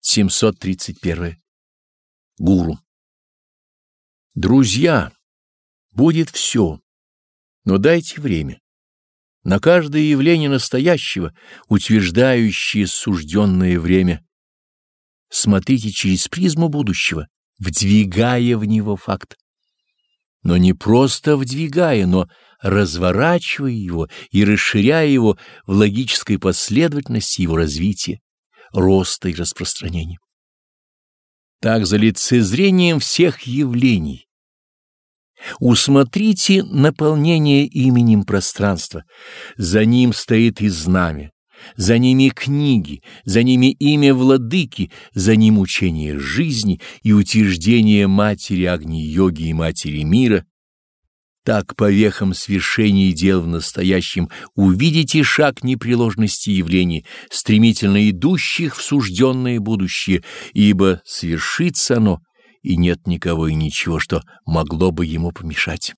731. Гуру. Друзья, будет все, но дайте время. На каждое явление настоящего, утверждающее сужденное время, смотрите через призму будущего, вдвигая в него факт. Но не просто вдвигая, но разворачивая его и расширяя его в логической последовательности его развития, роста и распространения. Так за лицезрением всех явлений Усмотрите наполнение именем пространства. За ним стоит и знамя, за ними книги, за ними имя владыки, за ним учение жизни и утверждение матери Агни-йоги и матери мира. Так по вехам свершений дел в настоящем увидите шаг непреложности явлений, стремительно идущих в сужденное будущее, ибо свершится оно — и нет никого и ничего, что могло бы ему помешать.